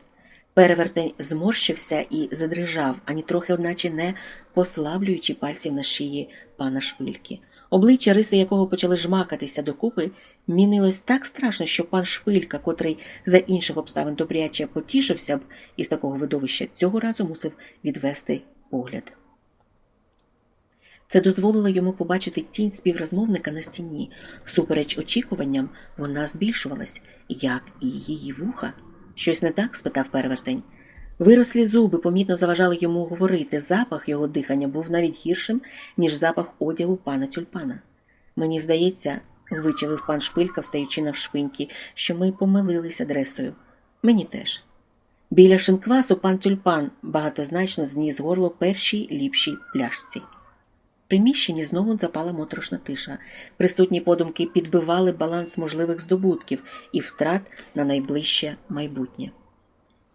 Перевертень зморщився і задрижав, ані трохи, одначе не послаблюючи пальців на шиї пана шпильки. Обличчя, риси якого почали жмакатися докупи, мінилось так страшно, що пан Шпилька, котрий за інших обставин добряче потішився б із такого видовища, цього разу мусив відвести погляд. Це дозволило йому побачити тінь співрозмовника на стіні. Всупереч очікуванням, вона збільшувалась, як і її вуха. Щось не так? спитав перевертень. Вирослі зуби помітно заважали йому говорити. Запах його дихання був навіть гіршим, ніж запах одягу пана тюльпана. Мені здається, вичавив пан Шпилька, встаючи навшпиньки, що ми помилились адресою. Мені теж. Біля шинквасу пан тюльпан багатозначно зніс горло першій ліпшій пляшці приміщенні знову запала моторошна тиша. Присутні подумки підбивали баланс можливих здобутків і втрат на найближче майбутнє.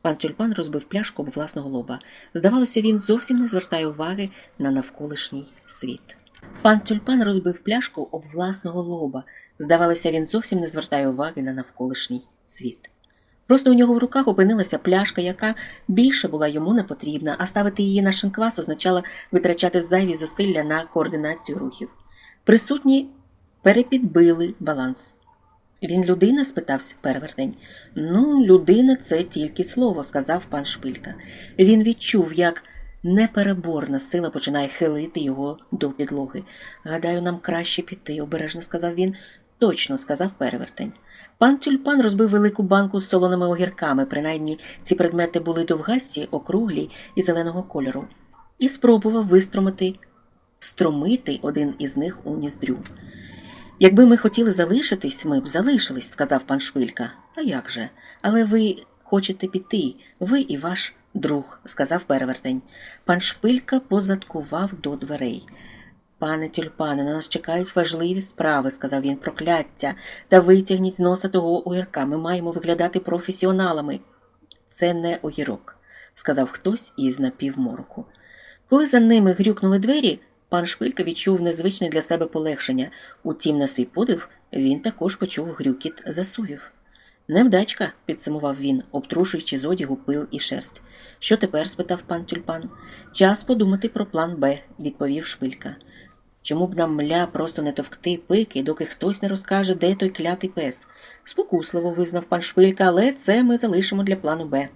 Пан тюльпан розбив пляшку об власного лоба. Здавалося, він зовсім не звертає уваги на навколишній світ. Пан тюльпан розбив пляшку об власного лоба. Здавалося, він зовсім не звертає уваги на навколишній світ. Просто у нього в руках опинилася пляшка, яка більше була йому не потрібна, а ставити її на шинквас означало витрачати зайві зусилля на координацію рухів. Присутні перепідбили баланс. Він людина? спитався перевертень. Ну, людина це тільки слово, сказав пан Шпилька. Він відчув, як непереборна сила починає хилити його до підлоги. Гадаю, нам краще піти, обережно сказав він. Точно, сказав перевертень. Пан тюльпан розбив велику банку з солоними огірками, принаймні ці предмети були довгасті, округлі і зеленого кольору, і спробував вистромити, встромити один із них у ніздрю. Якби ми хотіли залишитись, ми б залишились, сказав пан Швилька. А як же? Але ви хочете піти, ви і ваш друг, сказав перевертень. Пан Шпилька позадкував до дверей. Пане тюльпане, на нас чекають важливі справи, сказав він прокляття, та витягніть з носа того огірка. Ми маємо виглядати професіоналами. Це не огірок, сказав хтось із напівмороку. Коли за ними грюкнули двері, пан Шпилька відчув незвичне для себе полегшення. Утім, на свій подив він також почув грюкіт засувів. Невдачка, підсумував він, обтрушуючи з одягу пил і шерсть. Що тепер? спитав пан тюльпан. Час подумати про план Б, відповів Шпилька. Чому б нам мля просто не товкти пики, доки хтось не розкаже, де той клятий пес? Спокусливо визнав пан Шпилька, але це ми залишимо для плану Б.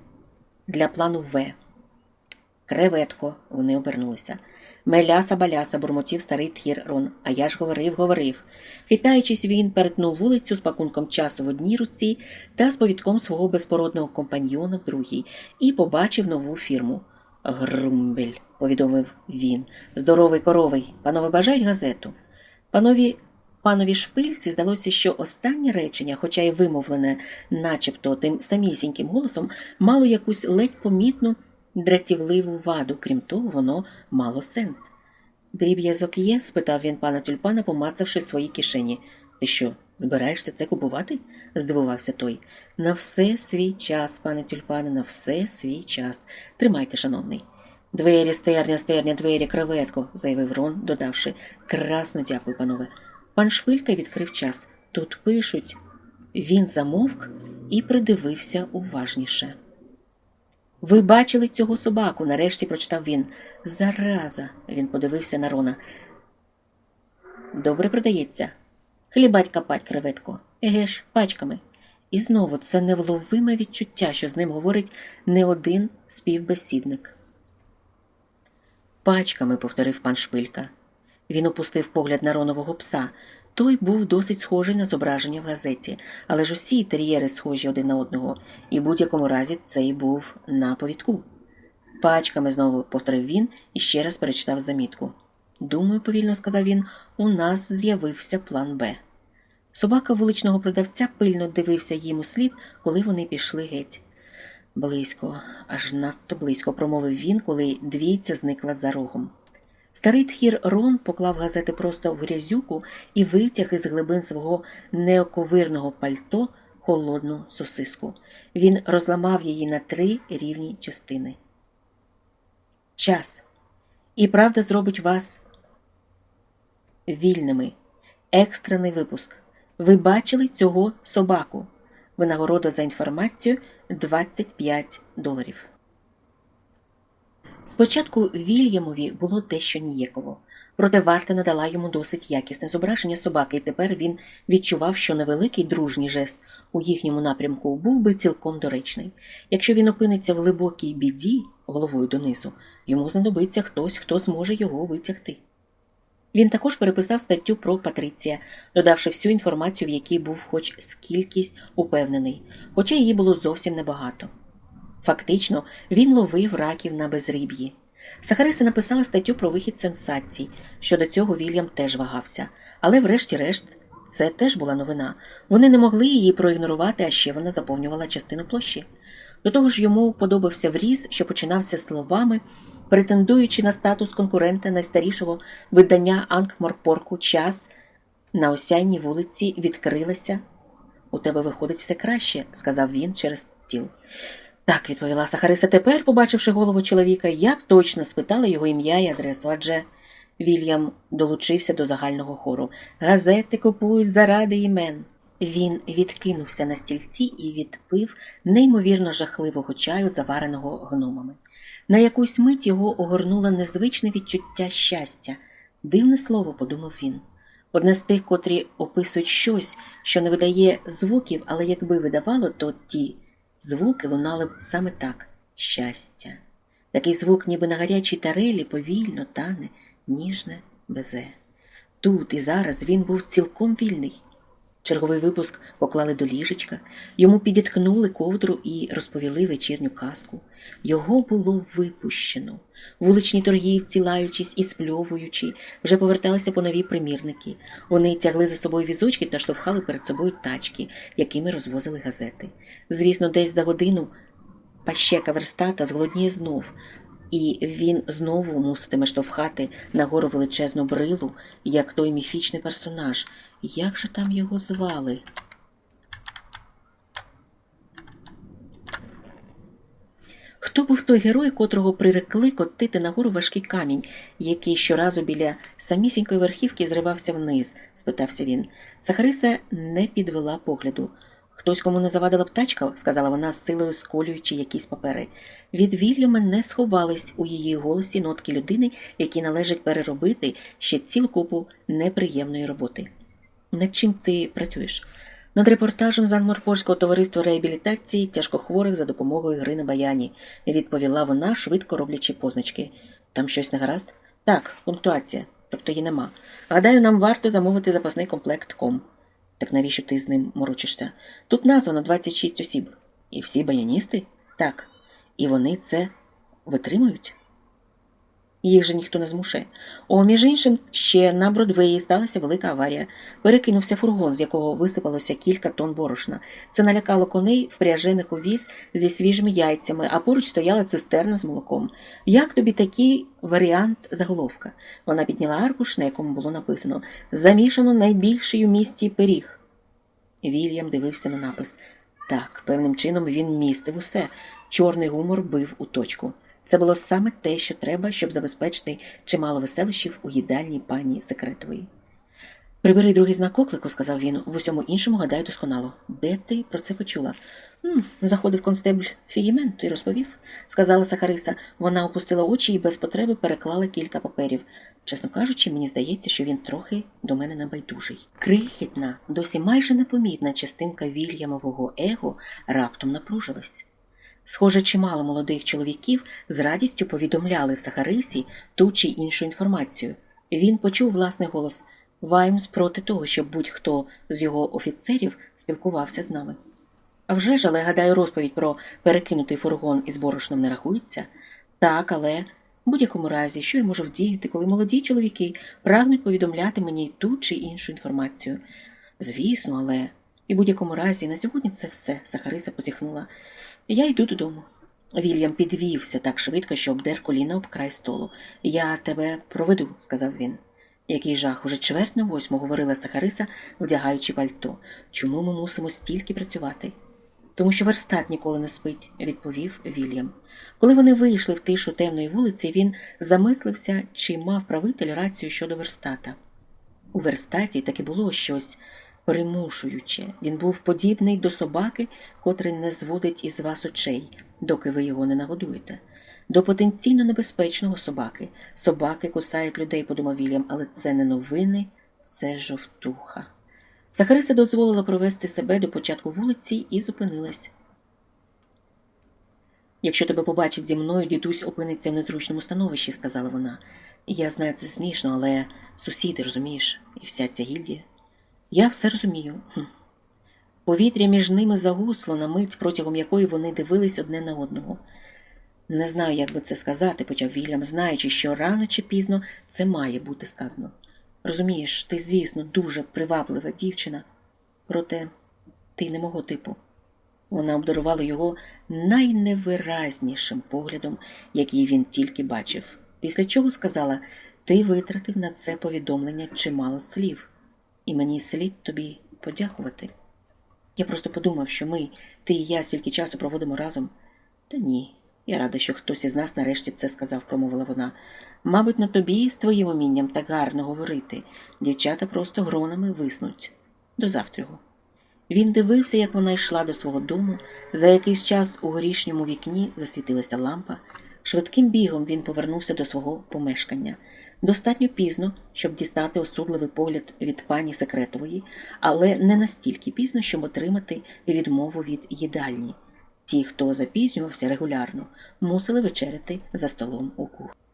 Для плану В. Креветко, вони обернулися. Меляса баляса, бурмотів старий тхір Рон, а я ж говорив, говорив. Хитаючись, він перетнув вулицю з пакунком часу в одній руці та з повідком свого безпородного компаньйона в другій, і побачив нову фірму. Грумбель, повідомив він. Здоровий коровий. Панове бажають газету. Панові панові шпильці здалося, що останнє речення, хоча й вимовлене, начебто тим самісіньким голосом, мало якусь ледь помітну дратівливу ваду, крім того, воно мало сенс. Дріб'язок є? спитав він пана тюльпана, помацавши свої кишені. Ти що, збираєшся це купувати? здивувався той. На все свій час, пане тюльпане, на все свій час. Тримайте, шановний. Двері, стерня, стерня, двері, креветко, заявив Рон, додавши. Красно дякую, панове. Пан Шпилька відкрив час. Тут пишуть. Він замовк і придивився уважніше. Ви бачили цього собаку, нарешті прочитав він. Зараза, він подивився на Рона. Добре продається. Хлібать капать креветко. Еге ж, пачками. І знову це невловиме відчуття, що з ним говорить не один співбесідник. Пачками, повторив пан Шпилька. Він опустив погляд на ронового пса. Той був досить схожий на зображення в газеті, але ж усі тер'єри схожі один на одного, і в будь-якому разі цей був на повідку. Пачками знову повторив він і ще раз перечитав замітку. Думаю, повільно сказав він, у нас з'явився план Б. Собака вуличного продавця пильно дивився їм у слід, коли вони пішли геть. Близько, аж надто близько, промовив він, коли двійця зникла за рогом. Старий тхір Рон поклав газети просто в грязюку і витяг із глибин свого неоковирного пальто холодну сосиску. Він розламав її на три рівні частини. Час. І правда зробить вас вільними. Екстрений випуск. Ви бачили цього собаку. Винагорода за інформацію 25 доларів. Спочатку Вільямові було дещо ніяково, проте варта надала йому досить якісне зображення собаки, і тепер він відчував, що невеликий дружній жест у їхньому напрямку був би цілком доречний. Якщо він опиниться в глибокій біді головою донизу, йому знадобиться хтось, хто зможе його витягти. Він також переписав статтю про Патриція, додавши всю інформацію, в якій був хоч скількись упевнений, хоча її було зовсім небагато. Фактично, він ловив раків на безріб'ї. Сахариса написала статтю про вихід сенсацій. Щодо цього Вільям теж вагався, але, врешті-решт, це теж була новина. Вони не могли її проігнорувати, а ще вона заповнювала частину площі. До того ж, йому подобався вріз, що починався словами, претендуючи на статус конкурента найстарішого видання Анкморпорку час на осяйній вулиці відкрилася. У тебе виходить все краще, сказав він через тіл. Так, відповіла Сахариса, тепер, побачивши голову чоловіка, я б точно спитала його ім'я і адресу, адже Вільям долучився до загального хору. Газети купують заради імен. Він відкинувся на стільці і відпив неймовірно жахливого чаю, завареного гномами. На якусь мить його огорнуло незвичне відчуття щастя. Дивне слово, подумав він. одне з тих, котрі описують щось, що не видає звуків, але якби видавало, то ті звуки лунали б саме так щастя. Такий звук, ніби на гарячій тарелі, повільно, тане, ніжне, безе. Тут і зараз він був цілком вільний. Черговий випуск поклали до ліжечка, йому підіткнули ковдру і розповіли вечірню казку. Його було випущено. Вуличні торгівці, лаючись і спльовуючи, вже поверталися по нові примірники. Вони тягли за собою візочки та штовхали перед собою тачки, якими розвозили газети. Звісно, десь за годину пащека верстата зголодніє знов, і він знову муситиме штовхати нагору величезну брилу, як той міфічний персонаж. Як же там його звали? Хто був той герой, котрого прирекли котити нагору важкий камінь, який щоразу біля самісінької верхівки зривався вниз? спитався він. Сахариса не підвела погляду. Хтось кому не завадила птачка, сказала вона з силою сколюючи якісь папери. Від Вільяма не сховались у її голосі нотки людини, які належить переробити ще цілу купу неприємної роботи. Над чим ти працюєш? Над репортажем з Анморпорського товариства реабілітації тяжкохворих за допомогою гри на баяні, відповіла вона, швидко роблячи позначки. Там щось не гаразд? Так, пунктуація, тобто її нема. Гадаю, нам варто замовити запасний комплект ком. Так навіщо ти з ним морочишся? Тут названо 26 осіб. І всі баяністи? Так. І вони це витримують? Їх же ніхто не змушує. О, між іншим, ще на Бродвеї сталася велика аварія. Перекинувся фургон, з якого висипалося кілька тонн борошна. Це налякало коней, впряжених у віз зі свіжими яйцями, а поруч стояла цистерна з молоком. Як тобі такий варіант заголовка? Вона підняла аркуш, на якому було написано Замішано найбільший у місті пиріг. Вільям дивився на напис. Так, певним чином він містив усе. Чорний гумор бив у точку. Це було саме те, що треба, щоб забезпечити чимало веселощів у їдальні пані Секретової. Прибери другий знак оклику, сказав він, в усьому іншому гадаю досконало. Де ти про це почула? «М, Заходив констебль Фігімент і розповів, сказала Сахариса. Вона опустила очі і без потреби переклала кілька паперів. Чесно кажучи, мені здається, що він трохи до мене небайдужий. Крихітна, досі майже непомітна частинка Вільямового его раптом напружилась. Схоже, чимало молодих чоловіків з радістю повідомляли Сахарисі ту чи іншу інформацію. Він почув власний голос Ваймс проти того, щоб будь-хто з його офіцерів спілкувався з нами. А вже ж, але гадаю, розповідь про перекинутий фургон із борошном не рахується. Так, але в будь-якому разі, що я можу вдіяти, коли молоді чоловіки прагнуть повідомляти мені ту чи іншу інформацію. Звісно, але і в будь-якому разі на сьогодні це все, Сахариса позіхнула. Я йду додому. Вільям підвівся так швидко, що обдер коліна об край столу. Я тебе проведу, сказав він. Який жах, уже чверть на восьму, говорила Сахариса, вдягаючи пальто. Чому ми мусимо стільки працювати? Тому що верстат ніколи не спить, відповів Вільям. Коли вони вийшли в тишу темної вулиці, він замислився, чи мав правитель рацію щодо верстата. У верстаті таки було щось примушуюче. Він був подібний до собаки, котрий не зводить із вас очей, доки ви його не нагодуєте. До потенційно небезпечного собаки. Собаки кусають людей, подумав Вільям, але це не новини, це жовтуха. Сахариса дозволила провести себе до початку вулиці і зупинилась. Якщо тебе побачить зі мною, дідусь опиниться в незручному становищі, сказала вона. Я знаю, це смішно, але сусіди, розумієш, і вся ця гільдія. Я все розумію. Повітря між ними загусло на мить, протягом якої вони дивились одне на одного. Не знаю, як би це сказати, почав Вільям, знаючи, що рано чи пізно це має бути сказано. Розумієш, ти, звісно, дуже приваблива дівчина, проте ти не мого типу. Вона обдарувала його найневиразнішим поглядом, який він тільки бачив, після чого сказала ти витратив на це повідомлення чимало слів, і мені слід тобі подякувати. Я просто подумав, що ми, ти і я стільки часу проводимо разом. Та ні, я рада, що хтось із нас нарешті це сказав, промовила вона. Мабуть, на тобі з твоїм умінням так гарно говорити. Дівчата просто гронами виснуть. До завтрього. Він дивився, як вона йшла до свого дому. За якийсь час у горішньому вікні засвітилася лампа. Швидким бігом він повернувся до свого помешкання. Достатньо пізно, щоб дістати осудливий погляд від пані секретової, але не настільки пізно, щоб отримати відмову від їдальні. Ті, хто запізнювався регулярно, мусили вечеряти за столом у кухні.